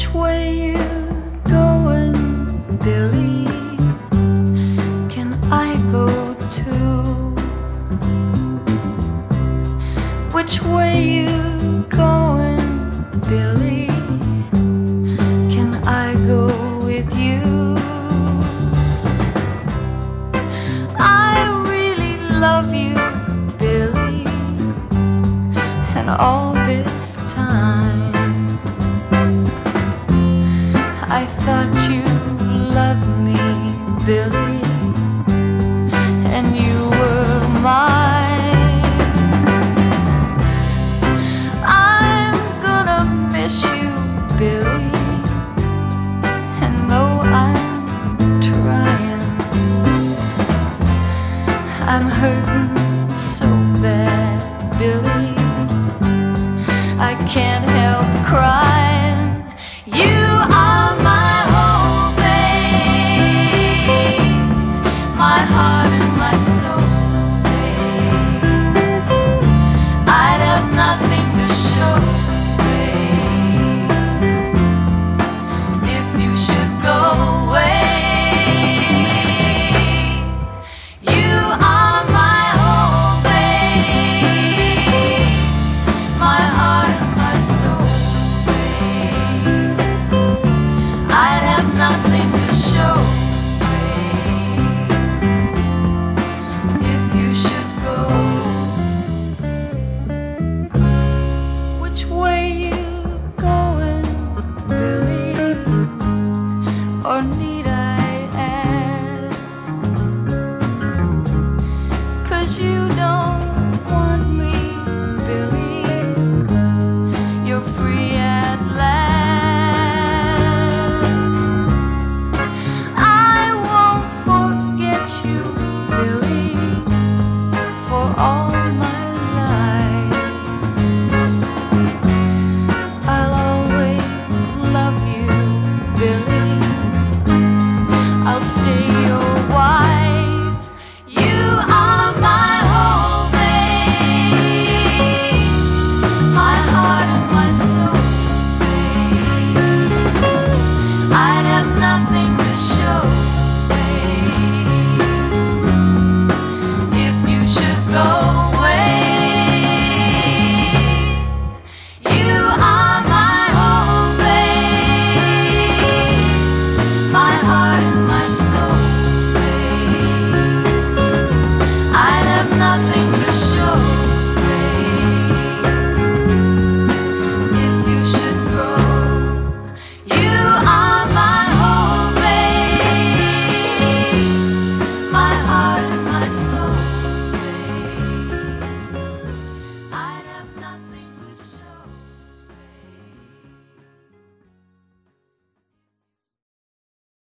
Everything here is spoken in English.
Which way you going, Billy? Can I go too? Which way you going, Billy? Can I go with you? I really love you, Billy, and all Billy, and you were mine. I'm gonna miss you, Billy, and though I'm trying, I'm hurting so bad, Billy. I can't help crying. My heart all nothing.